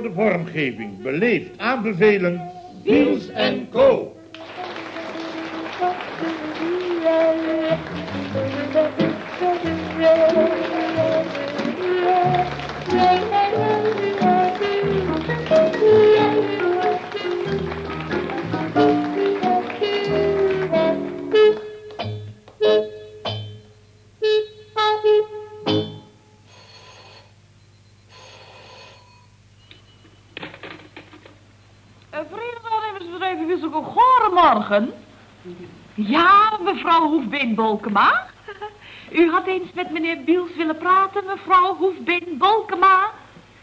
Voor verantwoorde vormgeving beleefd aanbevelen... Biels en Co. Ja, mevrouw Hoefbeen-Bolkema. U had eens met meneer Biels willen praten, mevrouw Hoefbeen-Bolkema.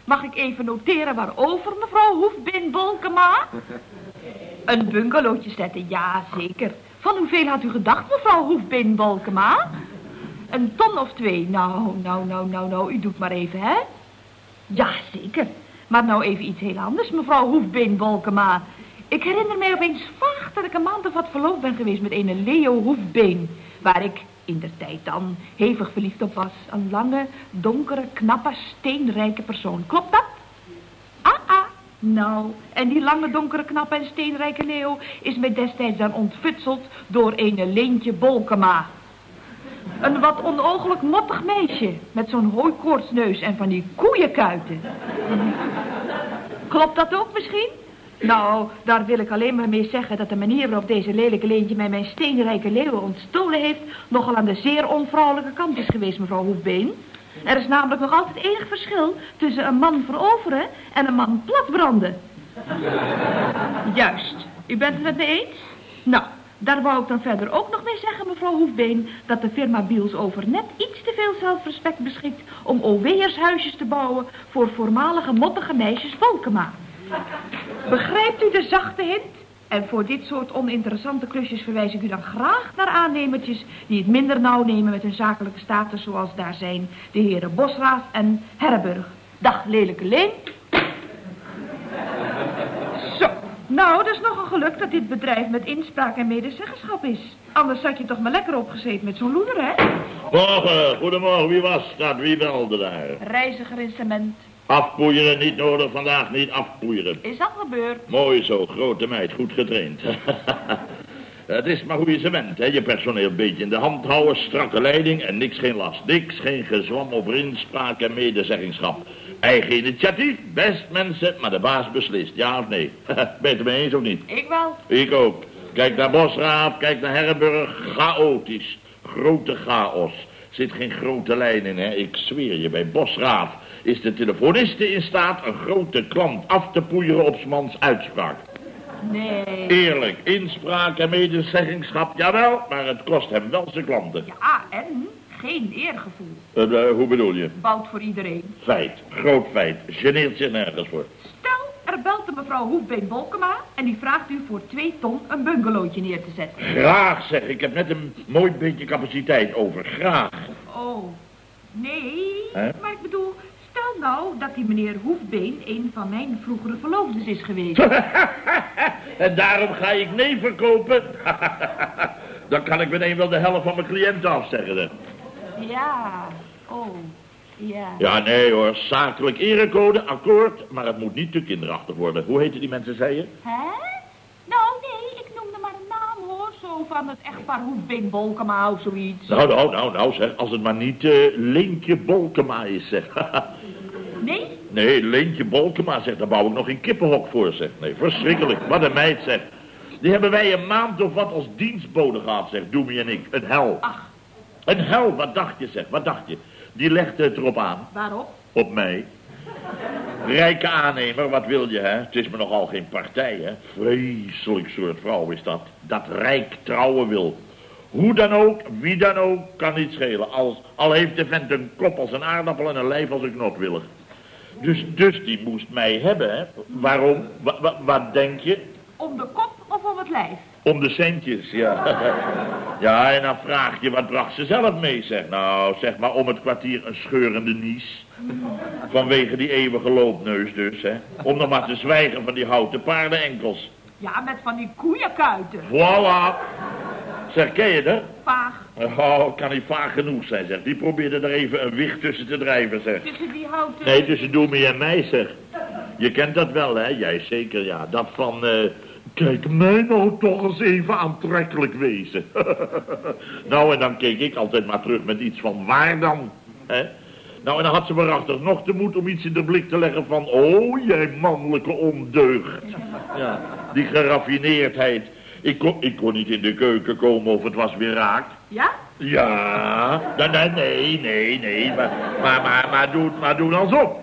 Mag ik even noteren waarover, mevrouw Hoefbeen-Bolkema? Een bungalowtje zetten, ja, zeker. Van hoeveel had u gedacht, mevrouw Hoefbeen-Bolkema? Een ton of twee. Nou, nou, nou, nou, nou, u doet maar even, hè? Ja, zeker. Maar nou even iets heel anders, mevrouw Hoefbeen-Bolkema. Ik herinner mij opeens dat ik een maand of wat verloofd ben geweest met een Leo Hoefbeen. Waar ik in de tijd dan hevig verliefd op was. Een lange, donkere, knappe, steenrijke persoon. Klopt dat? Ah, ah. Nou, en die lange, donkere, knappe en steenrijke Leo is mij destijds dan ontfutseld door een Leentje Bolkema. Een wat onogelijk mottig meisje met zo'n hooikoortsneus en van die koeienkuiten. Klopt dat ook misschien? Nou, daar wil ik alleen maar mee zeggen dat de manier waarop deze lelijke leentje mij mijn steenrijke leeuwen ontstolen heeft... nogal aan de zeer onvrouwelijke kant is geweest, mevrouw Hoefbeen. Er is namelijk nog altijd enig verschil tussen een man veroveren en een man platbranden. Juist. U bent het met me eens? Nou, daar wou ik dan verder ook nog mee zeggen, mevrouw Hoefbeen... dat de firma Biels over net iets te veel zelfrespect beschikt... om OW'ershuisjes te bouwen voor voormalige mottige meisjes Volkema. Begrijpt u de zachte hint? En voor dit soort oninteressante klusjes verwijs ik u dan graag naar aannemertjes... die het minder nauw nemen met hun zakelijke status zoals daar zijn... de heren Bosraaf en Herrenburg. Dag, lelijke Leen. Zo, nou, dat is nog een geluk dat dit bedrijf met inspraak en medezeggenschap is. Anders zat je toch maar lekker opgezeten met zo'n loeder, hè? Morgen, goedemorgen, wie was dat? Wie belde daar? Reiziger in cement. Afpoeieren niet nodig, vandaag niet afpoeieren. Is dat gebeurd? Mooi zo, grote meid, goed getraind. Het is maar hoe je ze bent, hè. Je personeel een beetje in de hand houden, strakke leiding en niks geen last. Niks geen gezwam over inspraak en medezeggingschap. Eigen initiatief, best mensen, maar de baas beslist, ja of nee. ben je het mee eens of niet? Ik wel. Ik ook. Kijk naar Bosraaf, kijk naar Herrenburg, chaotisch. Grote chaos. Zit geen grote lijn in, hè. Ik zweer je, bij Bosraaf is de telefoniste in staat een grote klant af te poeieren op mans uitspraak. Nee. Eerlijk, inspraak en medezeggingschap, jawel, maar het kost hem wel zijn klanten. Ja, en geen eergevoel. Uh, uh, hoe bedoel je? Bouwt voor iedereen. Feit, groot feit, geneert zich nergens voor. Stel, er belt de mevrouw Hoefbeen Bolkema en die vraagt u voor twee ton een bungalowtje neer te zetten. Graag, zeg ik. heb net een mooi beetje capaciteit over. Graag. Oh, nee, maar ik bedoel, Nou dat die meneer Hoefbeen een van mijn vroegere verloofdes is geweest. en daarom ga ik nee verkopen? Dan kan ik meteen wel de helft van mijn cliënten afzeggen. Ja, oh, ja. Ja, nee hoor, zakelijk erecode, akkoord, maar het moet niet te kinderachtig worden. Hoe heten die mensen, zei je? Hè? Nou, nee, ik noemde maar een naam hoor, zo van het echtpaar Hoefbeen Bolkema of zoiets. Nou, nou, nou, nou zeg, als het maar niet uh, Leentje Bolkema is, zeg. Nee? Leentje Bolkema zegt, daar bouw ik nog een kippenhok voor, zeg. Nee, verschrikkelijk. Wat een meid, zeg. Die hebben wij een maand of wat als dienstbode gehad, zegt Doemie en ik. Een hel. Ach. Een hel, wat dacht je, zeg, wat dacht je? Die legde het erop aan. Waarop? Op mij. Rijke aannemer, wat wil je, hè? Het is me nogal geen partij, hè? Vreselijk soort vrouw is dat. Dat rijk trouwen wil. Hoe dan ook, wie dan ook, kan niet schelen. Als, al heeft de vent een kop als een aardappel en een lijf als een knotwillig. Dus, dus die moest mij hebben, hè? Waarom? wat denk je? Om de kop of om het lijf? Om de centjes, ja. ja, en dan vraag je, wat bracht ze zelf mee, zeg. Nou, zeg maar om het kwartier een scheurende nies. Vanwege die eeuwige loopneus dus, hè. Om nog maar te zwijgen van die houten paardenenkels. Ja, met van die koeienkuiten. Voilà. Zeg, ken je dat? Vaag. Oh, kan niet vaag genoeg zijn, zeg. Die probeerde er even een wicht tussen te drijven, zeg. Tussen die houten... Nee, tussen Doemie en mij, zeg. Je kent dat wel, hè? Jij zeker, ja. Dat van, eh, kijk mij nou toch eens even aantrekkelijk wezen. nou, en dan keek ik altijd maar terug met iets van, waar dan? Hè? Nou, en dan had ze waarachtig nog de moed om iets in de blik te leggen van... Oh, jij mannelijke ondeugd. Ja, die geraffineerdheid. Ik kon, ik kon niet in de keuken komen of het was weer raak. Ja? Ja, nee, nee, nee, nee, nee. Maar, maar, maar, maar, doe, maar doe dan op.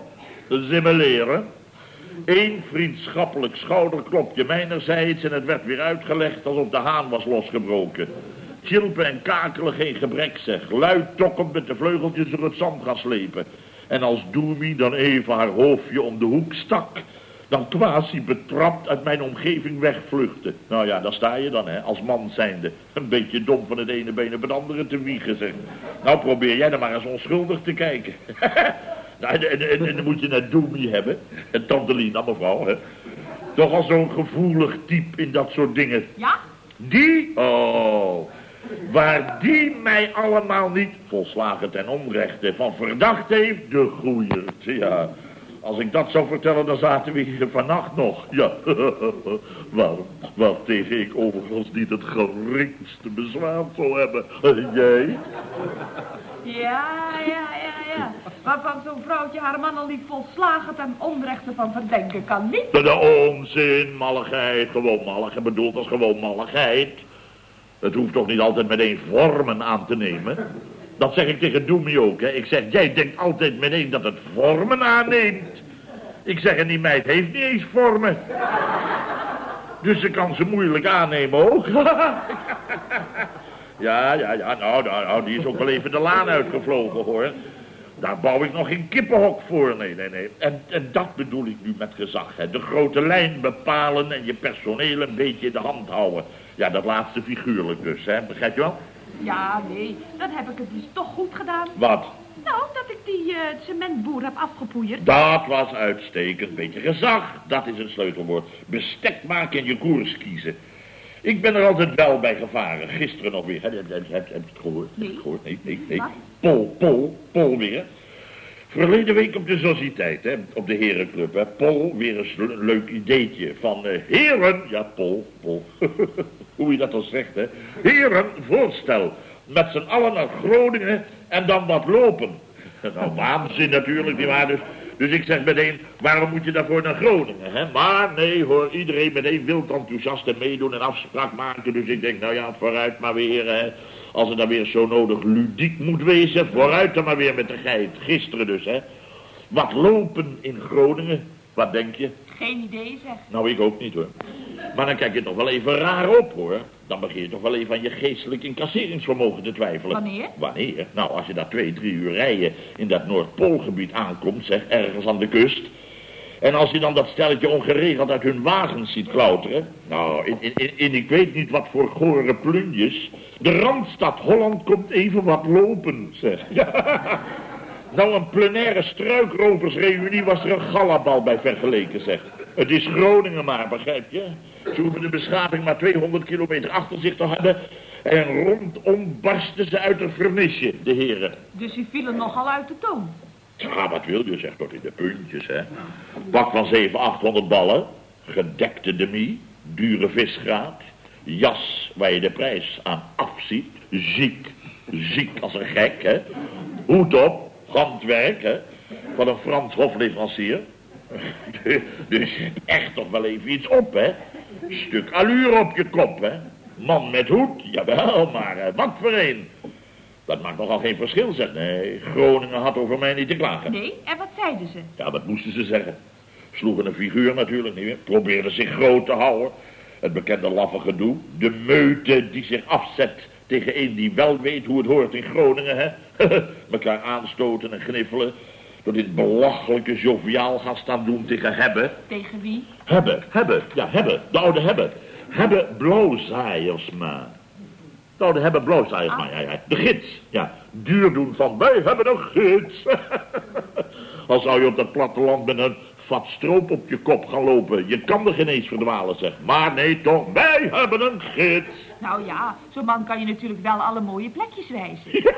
Simuleren. Eén vriendschappelijk schouderklopje mijnerzijds en het werd weer uitgelegd alsof de haan was losgebroken. Chilpen en kakelen geen gebrek zeg. Luid tokkend met de vleugeltjes door het zand gaan slepen. En als Doemi dan even haar hoofdje om de hoek stak... dan quasi betrapt uit mijn omgeving wegvluchtte. Nou ja, daar sta je dan, hè, als man zijnde. Een beetje dom van het ene been op het andere te wiegen, zeg. Nou, probeer jij dan maar eens onschuldig te kijken. nou, en, en, en, en dan moet je naar Doemi hebben. En tante Lina, mevrouw, hè. Toch al zo'n gevoelig type in dat soort dingen. Ja? Die? Oh, waar die mij allemaal niet volslagen ten onrechte van verdacht heeft, de groeiert. Ja, als ik dat zou vertellen, dan zaten we hier vannacht nog. Ja, waar, waar tegen ik overigens niet het geringste bezwaar zou hebben. Jij? Ja, ja, ja, ja. Waarvan zo'n vrouwtje haar man al niet volslagen ten onrechte van verdenken kan niet. De, de onzin, malligheid, gewoon malligheid, bedoeld als gewoon malligheid. Het hoeft toch niet altijd meteen vormen aan te nemen? Dat zeg ik tegen Doemie ook, hè. Ik zeg, jij denkt altijd meteen dat het vormen aanneemt. Ik zeg, en die meid heeft niet eens vormen. Dus ze kan ze moeilijk aannemen ook. ja, ja, ja, nou, nou, nou, die is ook wel even de laan uitgevlogen, hoor. Daar bouw ik nog geen kippenhok voor, nee, nee, nee. En, en dat bedoel ik nu met gezag, hè. De grote lijn bepalen en je personeel een beetje in de hand houden. Ja, dat laatste figuurlijk dus, hè. Begrijp je wel? Ja, nee, dat heb ik het dus toch goed gedaan. Wat? Nou, dat ik die eh, cementboer heb afgepoeierd. Dat was uitstekend. Beetje gezag, dat is het sleutelwoord. Bestek maken en je koers kiezen. Ik ben er altijd wel bij gevaren. Gisteren nog weer. Heb, heb, heb, heb je het gehoord? Heb? Nee, nee, nee. Wat? Pol, Pol, Pol weer. Verleden week op de sociëteit, hè, op de herenclub, hè. Pol, weer eens een leuk ideetje van eh, heren... Ja, Pol, Pol. Hoe je dat al zegt, hè. Heren, voorstel. Met z'n allen naar Groningen en dan wat lopen. Nou, waanzin natuurlijk, nietwaar? Dus, dus ik zeg meteen, waarom moet je daarvoor naar Groningen, hè? Maar nee hoor, iedereen meteen wild enthousiast en meedoen en afspraak maken. Dus ik denk, nou ja, vooruit maar weer, hè. Als het dan weer zo nodig ludiek moet wezen, vooruit dan maar weer met de geit. Gisteren dus, hè. Wat lopen in Groningen, wat denk je? Geen idee, zeg. Nou, ik ook niet hoor. Maar dan kijk je toch wel even raar op hoor. Dan begin je toch wel even aan je geestelijk incasseringsvermogen te twijfelen. Wanneer? Wanneer? Nou, als je daar twee, drie uur rijden in dat Noordpoolgebied aankomt, zeg, ergens aan de kust. En als je dan dat stelletje ongeregeld uit hun wagens ziet klauteren. Nou, in, in, in, ik weet niet wat voor gore plunjes. De Randstad Holland komt even wat lopen, zeg. Ja. Nou, een plenaire struikroversreunie was er een gallabal bij vergeleken, zeg. Het is Groningen maar, begrijp je? Ze hoeven de beschaving maar 200 kilometer achter zich te hebben... en rondom barsten ze uit een vernisje, de heren. Dus die vielen nogal uit de toon. Ja, wat wil je, zeg, tot in de puntjes, hè. Pak van 700, 800 ballen, gedekte demi, dure visgraat... jas waar je de prijs aan afziet, ziek, ziek als een gek, hè. Hoed op, handwerk, hè, van een Frans hofleverancier. Dus echt toch wel even iets op, hè. Stuk allure op je kop, hè. Man met hoed, jawel, maar eh, wat voor een. Dat maakt nogal geen verschil, zeg. Nee, Groningen had over mij niet te klagen. Nee, en wat zeiden ze? Ja, wat moesten ze zeggen? Sloegen een figuur natuurlijk niet meer. Probeerden zich groot te houden. Het bekende laffe gedoe. De meute die zich afzet tegen een die wel weet hoe het hoort in Groningen, hè. Mekaar aanstoten en gniffelen. Door dit belachelijke joviaal gaan staan doen tegen hebben. Tegen wie? Hebben, hebben, ja, hebben. De oude hebben. Hebben blauwzaaiersma. De oude hebben blauwzaaiersma, ja, ja. De gids, ja. Duur doen van, wij hebben een gids. Al zou je op dat platteland met een vat stroop op je kop gaan lopen. Je kan er geen eens verdwalen, zeg. Maar nee, toch, wij hebben een gids. Nou ja, zo'n man kan je natuurlijk wel alle mooie plekjes wijzen.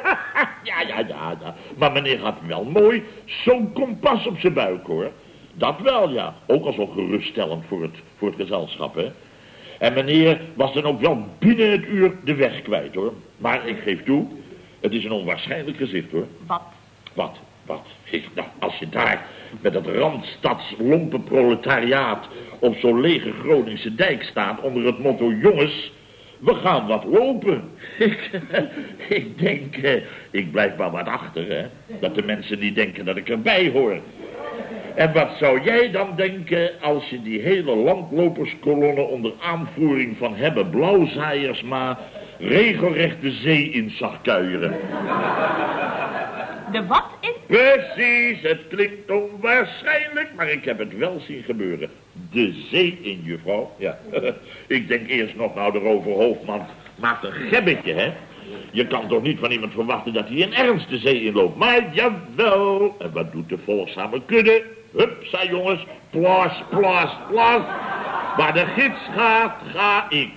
ja, ja, ja, ja. Maar meneer had wel mooi zo'n kompas op zijn buik, hoor. Dat wel, ja. Ook al zo geruststellend voor het, voor het gezelschap, hè. En meneer was dan ook wel binnen het uur de weg kwijt, hoor. Maar ik geef toe, het is een onwaarschijnlijk gezicht, hoor. Wat? Wat? Wat? Nou, als je daar met dat randstads proletariaat op zo'n lege Groningse dijk staat onder het motto... jongens, we gaan wat lopen. Ik, denk, eh, ik blijf maar wat achter, hè. Dat de mensen niet denken dat ik erbij hoor. En wat zou jij dan denken als je die hele landloperskolonne onder aanvoering van Hebben Blauwzaaiersma regelrecht de zee in zag kuieren? De wat Precies, het klinkt onwaarschijnlijk, maar ik heb het wel zien gebeuren. De zee in, juffrouw. Ja, ik denk eerst nog, nou, de roverhoofdman maakt een gebbetje, hè? Je kan toch niet van iemand verwachten dat hij in ernst de zee inloopt. Maar jawel. En wat doet de volgzame kudde? Zei jongens, plas, plas, plas. Waar de gids gaat, ga ik.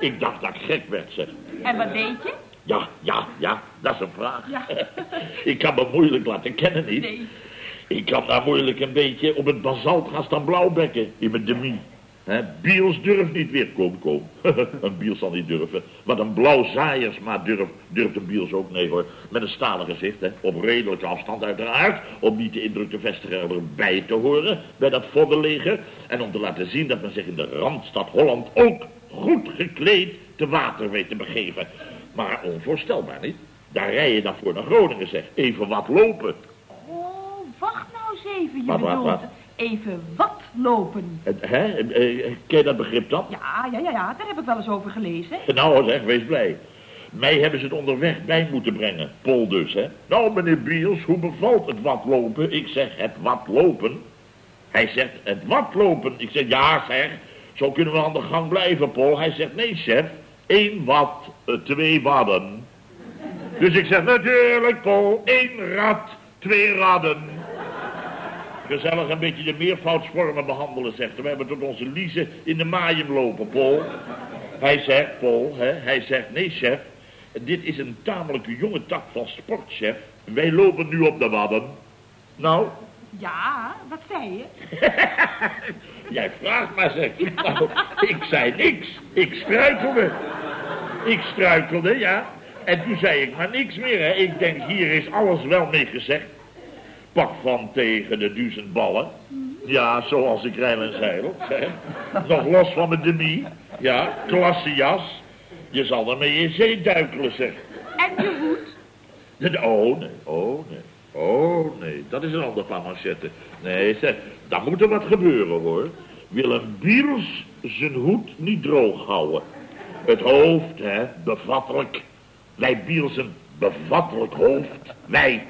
Ik dacht dat ik gek werd, zeg. En wat deed je? Ja, ja, ja, dat is een vraag. Ja. ik kan me moeilijk laten kennen, niet? Nee. Ik kan daar moeilijk een beetje op het basalt gaan staan blauwbekken in mijn demi. Biels durft niet weer, kom, kom. een Biels zal niet durven. Wat een blauw zaaiers, maar durft, durft een Biels ook, nee hoor. Met een stalen gezicht, hè. op redelijke afstand uiteraard. Om niet de indruk te vestigen erbij te horen bij dat voddenleger. En om te laten zien dat men zich in de randstad Holland ook goed gekleed te water weet te begeven. Maar onvoorstelbaar niet. Daar rij je dan voor naar Groningen, zeg. Even wat lopen. Oh, wacht nou eens even. Je Wat, wat, bedoelt wat? even wat lopen. Hè? Eh, eh, Ken je dat begrip dan? Ja, ja, ja, ja, daar heb ik wel eens over gelezen. Nou zeg, wees blij. Mij hebben ze het onderweg bij moeten brengen. Pol dus, hè. Nou, meneer Biels, hoe bevalt het watlopen? Ik zeg, het watlopen. Hij zegt, het watlopen. Ik zeg, ja zeg, zo kunnen we aan de gang blijven, Pol. Hij zegt, nee chef, één wat, twee wadden. Dus ik zeg, natuurlijk, Pol, één rad, twee radden. Gezellig een beetje de meervoudsvormen behandelen, zegt hij. We hebben tot onze liezen in de maaien lopen, Pol. Hij zegt, Pol, hè, hij zegt, nee, chef. Dit is een tamelijke jonge tak van sport, chef. Wij lopen nu op de wadden. Nou, Ja, wat zei je? jij vraagt maar, zeg. Nou, ik zei niks. Ik struikelde. Ik struikelde, ja. En toen zei ik maar niks meer, hè. Ik denk, hier is alles wel mee gezegd. Pak van tegen de duizend ballen. Ja, zoals ik rijl en zeil. Nog los van mijn demi. Ja, klassejas. Je zal ermee in zee duikelen, zeg. En je hoed? Oh, nee, oh, nee. Oh, nee, dat is een ander paar. Nee, zeg, daar moet er wat gebeuren, hoor. Willem Biels zijn hoed niet droog houden. Het hoofd, hè, bevattelijk. Wij Biels een bevattelijk hoofd. Wij.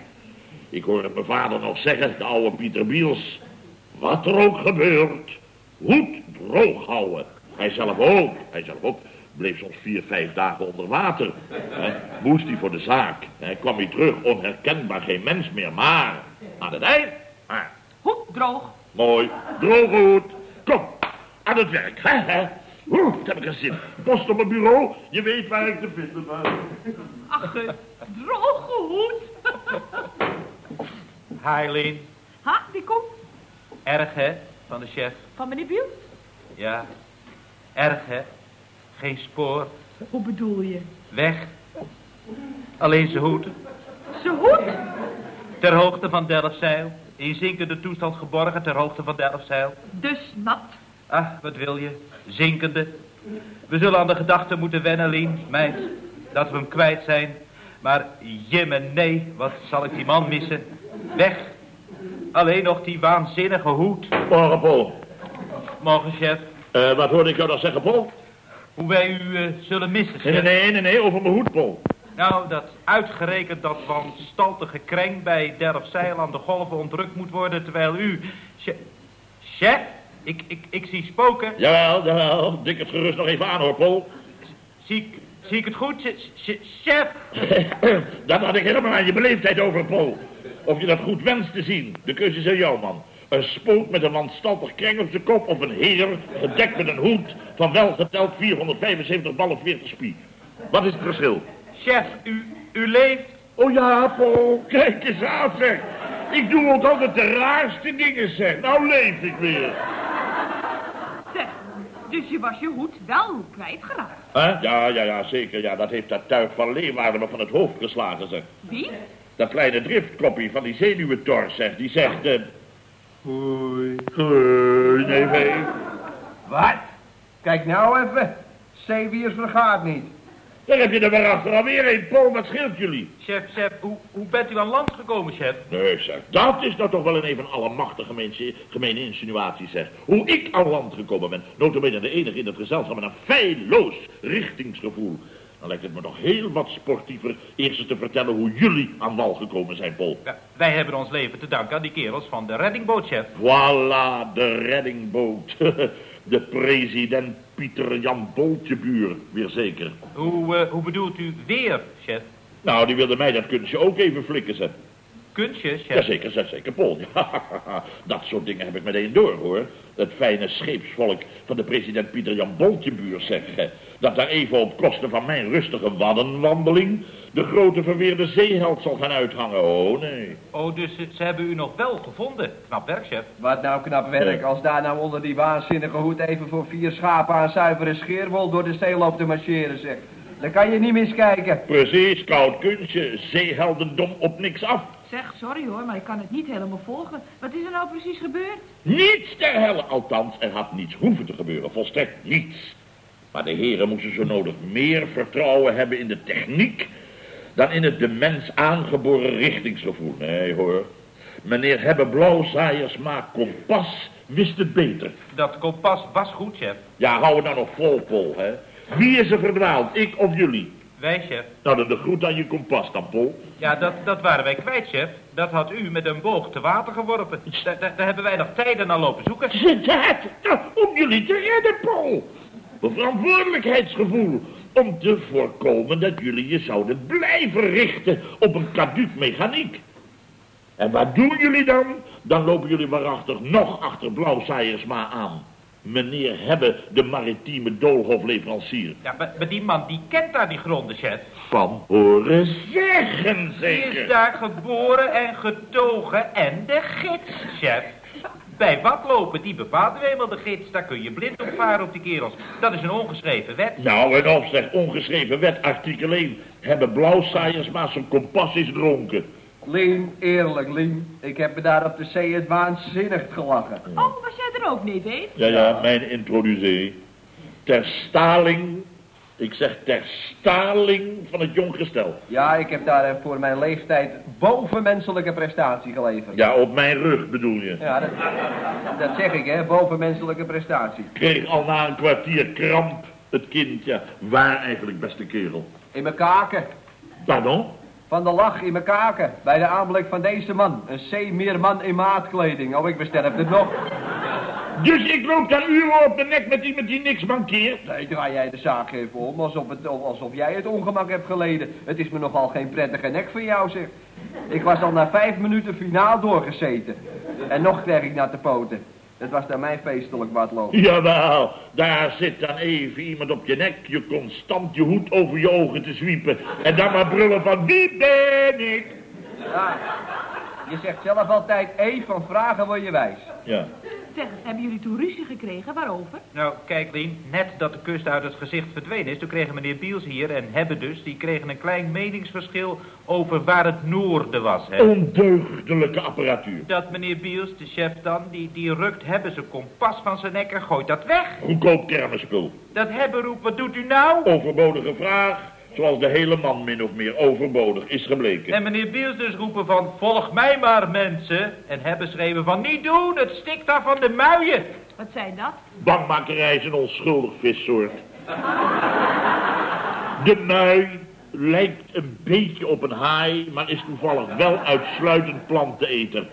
Ik hoor mijn vader nog zeggen, de oude Pieter Biels. Wat er ook gebeurt, hoed droog houden. Hij zelf ook, hij zelf ook. Bleef soms vier, vijf dagen onder water. Hè. Moest hij voor de zaak. Hè. Kwam hij terug, onherkenbaar, geen mens meer. Maar, aan het eind, Hoed droog. mooi, droge hoed. Kom, aan het werk. Hè, hè. Oeh, wat heb ik er zin. Post op mijn bureau, je weet waar ik te vinden ben. Ach, eh, droge hoed. Hailin, ha, die komt erg hè, van de chef. van meneer Biels. Ja, erg hè. Geen spoor, Hoe bedoel je? weg. Alleen zijn hoed, Zijn hoed? ter hoogte van Delfzijl. In zinkende toestand geborgen ter hoogte van Delfzijl. Dus nat. Ach, wat wil je, zinkende. We zullen aan de gedachte moeten wennen, Lien, meid, dat we hem kwijt zijn. Maar jimme nee, wat zal ik die man missen. Weg. Alleen nog die waanzinnige hoed. Morgen, Paul. Morgen, chef. Eh, wat hoorde ik jou dan zeggen, Paul? Hoe wij u eh, zullen missen, Nee, nee, nee, nee, nee, over mijn hoed, Paul. Nou, dat uitgerekend dat wanstaltige kreng bij Delfzijl aan de golven ontrukt moet worden, terwijl u... Chef, ik, ik, ik zie spoken. Jawel, jawel. Dik het gerust nog even aan, hoor, Paul. Zie ik, zie ik het goed, Ch- ch- chef? dat had ik helemaal aan je beleefdheid over, Paul. Of je dat goed wenst te zien. De keuze is aan jou, man. Een spook met een wanstaltig kreng op zijn kop of een heer gedekt met een hoed van welgeteld 475 ballen 40 spie. Wat is het verschil? Chef, u, u leeft. Oh ja, Paul, kijk eens aan, zeg. Ik doe ook altijd de raarste dingen, zeg. Nou leef ik weer. Zeg, dus je was je hoed wel kwijtgeraakt. Huh? Ja, ja, ja, zeker. Ja, dat heeft dat tuig van Leeuwarden me van het hoofd geslagen, zeg. Wie? Dat kleine driftkoppie van die zenuwentor, zeg. Die zegt... eh Hoi. Hoi, nee, nee. Wat? Kijk nou even. Zeewiers vergaat niet. Daar heb je er maar achter alweer een, Paul. Wat scheelt jullie? Chef, chef, hoe, hoe bent u aan land gekomen, chef? Nee, zeg. Dat is nou toch wel een even allemachtige gemene, gemene insinuatie, zeg. Hoe ik aan land gekomen ben. Notabene de enige in het gezelschap met een feilloos richtingsgevoel. Dan lijkt het me nog heel wat sportiever eerst eens te vertellen hoe jullie aan wal gekomen zijn, Paul. Ja, wij hebben ons leven te danken aan die kerels van de reddingboot, chef. Voilà, de reddingboot. De president Pieter Jan Boltjebuur, weer zeker. Hoe, eh, hoe bedoelt u weer, chef? Nou, die wilde mij dat kunstje ook even flikken zetten. Kunstjes, chef? Jazeker, zeker, zeker, Paul. dat soort dingen heb ik meteen door, hoor. Het fijne scheepsvolk van de president Pieter Jan Boltjebuur, zeg. eh, Dat daar even op kosten van mijn rustige waddenwandeling... de grote verweerde zeeheld zal gaan uithangen. Oh, nee. Oh, dus ze hebben u nog wel gevonden. Knap werk, chef. Wat nou knap werk als daar nou onder die waanzinnige hoed even voor vier schapen aan zuivere scheerwol door de zee loopt te marcheren, zeg. Dan kan je niet miskijken. Precies, koud kunstje. Zeeheldendom op niks af. Zeg, sorry hoor, maar ik kan het niet helemaal volgen. Wat is er nou precies gebeurd? Niets ter helle, althans, er had niets hoeven te gebeuren, volstrekt niets. Maar de heren moesten zo nodig meer vertrouwen hebben in de techniek dan in het de mens aangeboren richtingsgevoel. Nee hoor, meneer Hebbe Blauwzaaiers maakt kompas, wist het beter. Dat kompas was goed, chef. Ja, hou het nou nog vol, Pol, hè. Wie is er verdwaald, ik of jullie? Wij, chef. Nou, dan de groet aan je kompas dan, Pol. Ja, dat, dat waren wij kwijt, chef. Dat had u met een boog te water geworpen. Daar, daar, daar hebben wij nog tijden naar lopen zoeken. Dat, dat, om jullie te redden, Paul. Een verantwoordelijkheidsgevoel om te voorkomen dat jullie je zouden blijven richten op een caduc mechaniek. En wat doen jullie dan? Dan lopen jullie waarachtig nog achter Blauwzaaiersma aan. Meneer Hebben, de maritieme doolhofleverancier. Ja, maar, maar die man, die kent daar die gronden, chef. Van horen zeggen, Die is zeker. daar geboren en getogen en de gids, chef. Bij wat lopen, die bepaalt nu eenmaal de gids. Daar kun je blind op varen op die kerels. Dat is een ongeschreven wet. Nou, en of zeg, ongeschreven wet, artikel 1. Hebben Blauwzaaiersma zijn kompas is dronken. Lien, eerlijk, Lien. Ik heb me daar op de zee het waanzinnig gelachen. Oh, was jij er ook, neef Eet? Ja, ja, mijn introducee. Ter staling, ik zeg ter staling van het jong gestel. Ja, ik heb daar eh, voor mijn leeftijd bovenmenselijke prestatie geleverd. Ja, op mijn rug bedoel je. Ja, dat, dat zeg ik, hè. Bovenmenselijke prestatie. Kreeg al na een kwartier kramp het kind, ja. Waar eigenlijk, beste kerel? In mijn kaken. Pardon? Van de lach in mijn kaken. Bij de aanblik van deze man. Een zeemeerman in maatkleding. Oh, ik besterf het nog. Dus ik loop daar uren op de nek met iemand die niks mankeert? Nee, draai jij de zaak even om. Alsof, het, alsof jij het ongemak hebt geleden. Het is me nogal geen prettige nek van jou, zeg. Ik was al na vijf minuten finaal doorgezeten. En nog kreeg ik naar de poten. Het was daar mijn feestelijk watloop. Jawel, daar zit dan even iemand op je nek, je constant je hoed over je ogen te zwiepen. En dan maar brullen van, wie ben ik? Ja, je zegt zelf altijd, één van vragen word je wijs. Ja. Zeg, hebben jullie toen ruzie gekregen? Waarover? Nou, kijk, Lien, net dat de kust uit het gezicht verdwenen is... toen kregen meneer Biels hier en Hebben dus... die kregen een klein meningsverschil over waar het noorden was, hè. Ondeugdelijke apparatuur. Dat meneer Biels, de chef dan, die, die rukt Hebben zijn kompas van zijn nek en gooit dat weg. Goedkoop kermisspul. Dat Hebben roept, wat doet u nou? Overbodige vraag, zoals de hele man min of meer overbodig is gebleken. En meneer Biels dus roepen van, volg mij maar mensen. En Hebben schreven van, niet doen, het stikt daar van de muien. Wat zijn dat? Bangmakerij is een onschuldig vissoort. De mui lijkt een beetje op een haai, maar is toevallig wel uitsluitend planteneter.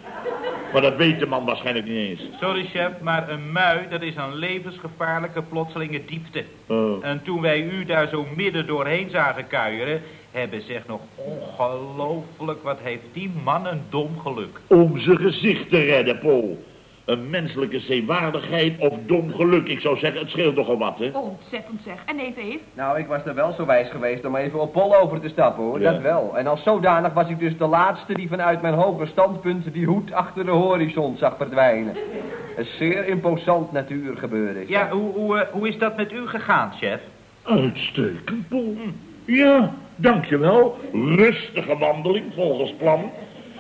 Maar dat weet de man waarschijnlijk niet eens. Sorry chef, maar een mui, dat is een levensgevaarlijke plotselinge diepte. Oh. En toen wij u daar zo midden doorheen zagen kuieren... hebben zeg nog ongelooflijk, wat heeft die man een dom geluk. Om zijn gezicht te redden, Paul. Een menselijke zeewaardigheid of dom geluk. Ik zou zeggen, het scheelt toch al wat, hè? Ontzettend zeg. En Eef? Nou, ik was er wel zo wijs geweest om even op Pol over te stappen, hoor. Ja. Dat wel. En als zodanig was ik dus de laatste die vanuit mijn hoge standpunt die hoed achter de horizon zag verdwijnen. Een zeer imposant natuurgebeuren. is Ja, hoe, hoe, eh, hoe is dat met u gegaan, chef? Uitstekend, Paul. Ja, dankjewel. Rustige wandeling volgens plan.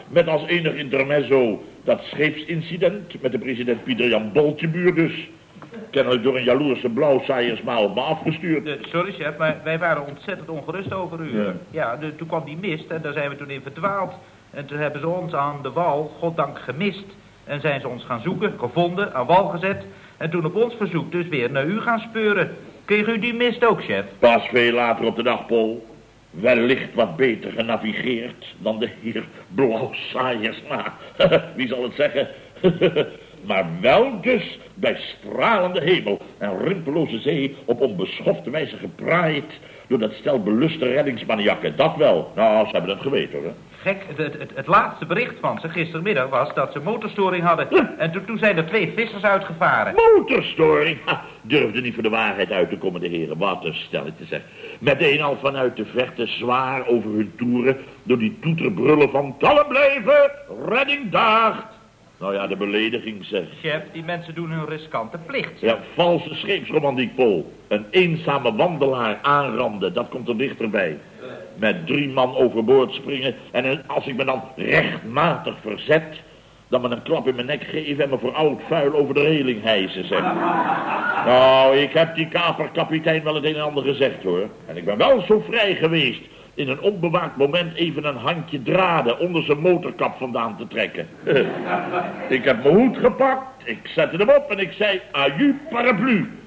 Met als enig intermezzo dat scheepsincident met de president Pieter Jan Boltjebuur dus. Kennelijk door een jaloerse blauwzaaiersma op me afgestuurd. Eh, sorry, chef, maar wij waren ontzettend ongerust over u. Ja. Ja, de- toen kwam die mist en daar zijn we toen in verdwaald. En toen hebben ze ons aan de wal, goddank, gemist. En zijn ze ons gaan zoeken, gevonden, aan wal gezet. En toen op ons verzoek dus weer naar u gaan speuren. Kreeg u die mist ook, chef? Pas veel later op de dag, Paul. Wellicht wat beter genavigeerd dan de heer Blauwzaaiersma. Wie zal het zeggen? maar wel dus bij stralende hemel en rimpeloze zee op onbeschofte wijze gepraaid door dat stel beluste reddingsmaniakken. Dat wel. Nou, ze hebben het geweten, hoor. Gek, het, het, het, het laatste bericht van ze gistermiddag was dat ze motorstoring hadden. En toen, toen zijn er twee vissers uitgevaren. Motorstoring. Ha, durfde niet voor de waarheid uit te komen, de heren. Wat een stelletje zeg. Meteen al vanuit de verte zwaar over hun toeren... door die toeterbrullen van kalm blijven, redding daagt. Nou ja, de belediging zeg. Chef, die mensen doen hun riskante plicht. Ja, valse scheepsromantiek, Paul. Een eenzame wandelaar aanranden, dat komt er dichterbij. Met drie man overboord springen en als ik me dan rechtmatig verzet... dan me een klap in mijn nek geven en me voor oud vuil over de reling hijsen, zeg. Nou, ik heb die kaperkapitein wel het een en ander gezegd, hoor. En ik ben wel zo vrij geweest in een onbewaakt moment even een handje draden onder zijn motorkap vandaan te trekken. ik heb mijn hoed gepakt, ik zette hem op en ik zei, aju paraplu.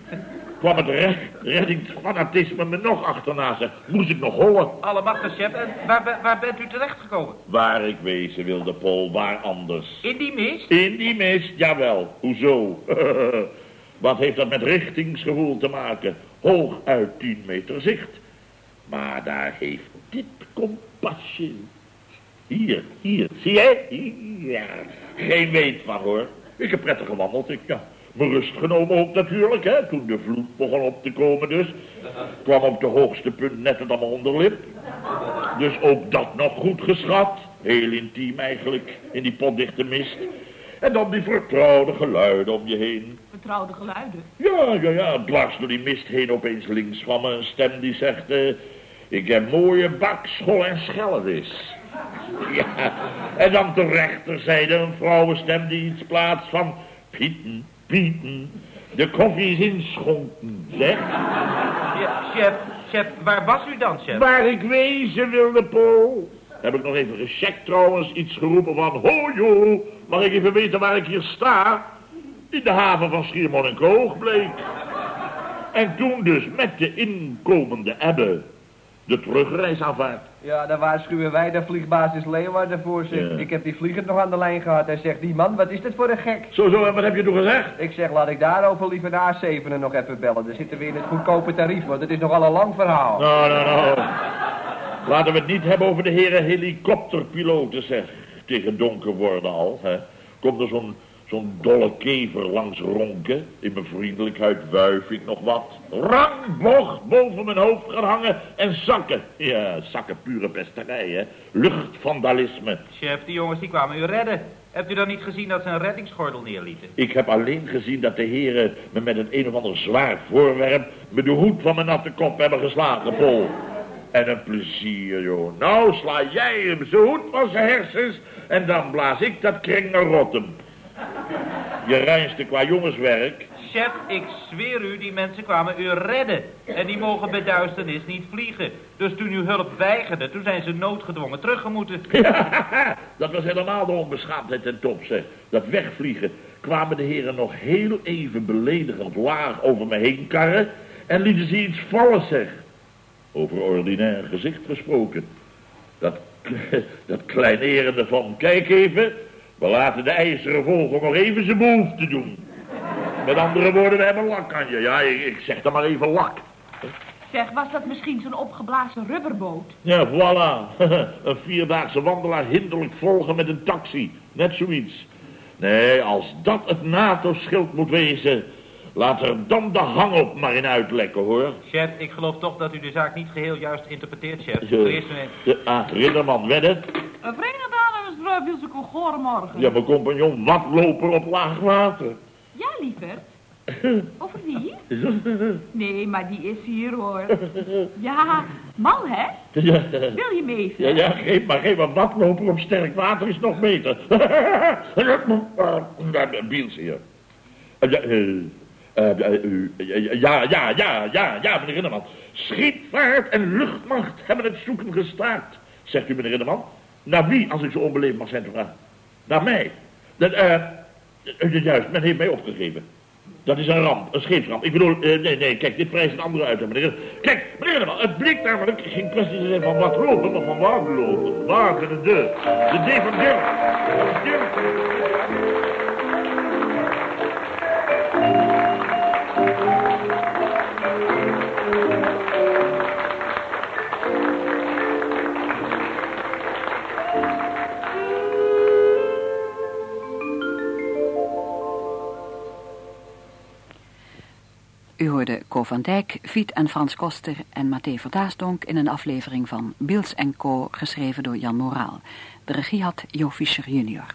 Kwam het re reddingsfanatisme me nog achterna, zeg. Moest ik nog hollen? Allemachtig, chef. En waar, waar- waar bent u terechtgekomen? Waar ik wezen wilde, Paul, waar anders? In die mist? In die mist, jawel. Hoezo? Wat heeft dat met richtingsgevoel te maken? Hoog uit 10 meter zicht. Maar daar heeft dit kompasje. Hier, hier, zie jij? Ja, geen weet van hoor. Ik heb prettig gewandeld, ik ja. Mijn rust genomen ook natuurlijk, hè. Toen de vloed begon op te komen dus. Kwam op de hoogste punt net aan mijn onderlip. Dus ook dat nog goed geschat. Heel intiem eigenlijk, in die potdichte mist. En dan die vertrouwde geluiden om je heen. Vertrouwde geluiden. Ja, ja, ja, dwars door die mist heen opeens links van me een stem die zegt... eh, ik heb mooie bak, schol en schelvis. Ja, en dan ter rechterzijde een vrouwenstem die iets plaatst van... Pieten, De koffie is inschonken, zeg. Ja, chef, chef, waar was u dan, chef? Waar ik wezen wilde, Paul. Heb ik nog even gecheckt trouwens, iets geroepen van... Ho, joh, mag ik even weten waar ik hier sta? In de haven van Schiermonnikoog bleek. En toen dus met de inkomende ebbe de terugreis aanvaard. Ja, daar waarschuwen wij de vliegbasis Leeuwarden voor zich. Ja. Ik heb die vlieger nog aan de lijn gehad. Hij zegt, die man, wat is dit voor een gek? Zo, zo, en wat heb je toen gezegd? Ik zeg, laat ik daarover liever de A7 nog even bellen. Dan zitten we in het goedkope tarief, want het is nogal een lang verhaal. Nou, nou, nou. Laten we het niet hebben over de heren helikopterpiloten, zeg. Tegen donker worden al, hè. Komt er zo'n zo'n dolle kever langs ronken. In mijn vriendelijkheid wuif ik nog wat. Rangbocht boven mijn hoofd gaan hangen en zakken. Ja, zakken pure pesterij, hè. Luchtvandalisme. Chef, die jongens die kwamen u redden. Hebt u dan niet gezien dat ze een reddingsgordel neerlieten? Ik heb alleen gezien dat de heren me met een een of ander zwaar voorwerp... me de hoed van mijn natte kop hebben geslagen, Pol. En een plezier, joh. Nou sla jij hem zijn hoed van zijn hersens... en dan blaas ik dat kring naar Rotterdam. Je reinste qua jongenswerk. Chef, ik zweer u, die mensen kwamen u redden. En die mogen bij duisternis niet vliegen. Dus toen u hulp weigerde, toen zijn ze noodgedwongen teruggemoeten. dat was helemaal de onbeschaamdheid ten top, zeg. Dat wegvliegen kwamen de heren nog heel even beledigend laag over me heen karren... en lieten ze iets vallen, zeg. Over ordinair gezicht gesproken. Dat, dat kleinerende van, kijk even... we laten de ijzeren vogel nog even zijn behoefte doen. Met andere woorden, we hebben lak aan je. Ja, ik, ik zeg dan maar even lak. Zeg, was dat misschien zo'n opgeblazen rubberboot? Ja, voilà. een vierdaagse wandelaar hinderlijk volgen met een taxi. Net zoiets. Nee, als dat het NATO-schild moet wezen... laat er dan de hangop maar in uitlekken, hoor. Chef, ik geloof toch dat u de zaak niet geheel juist interpreteert, chef. Ja. Voor eerst en- De, ah, Ridderman, wedden? Een Verenigde Ademers viel ze goormorgen. Ja, mijn compagnon, watloper op laag water. Ja, lieverd. Over wie? Nee, maar die is hier hoor. Ja, mal hè? Wil je mee? ja, ja geef maar, geef maar watloper op sterk water is nog beter. Biels hier. Eh, ja, eh, eh, eh, eh, Ja, ja, ja, ja, ja, meneer Rinderman. Scheepvaart en luchtmacht hebben het zoeken gestaakt, zegt u, meneer Rinderman. Naar wie, als ik zo onbeleefd mag zijn te vragen? Naar mij. Dat, eh, juist, men heeft mij opgegeven. Dat is een ramp, een scheepsramp. Ik bedoel, eh, nee, nee, kijk, dit prijst een andere uit. Meneer. Kijk, meneer het bleek namelijk geen kwestie te zijn van wat lopen, maar van waar lopen. Wagen de deur. De D van. Dirk. Co van Dijk, Fiet en Frans Koster en Mathé Verdaasdonk in een aflevering van Biels Co, geschreven door Jan Moraal. De regie had Jo Fischer junior.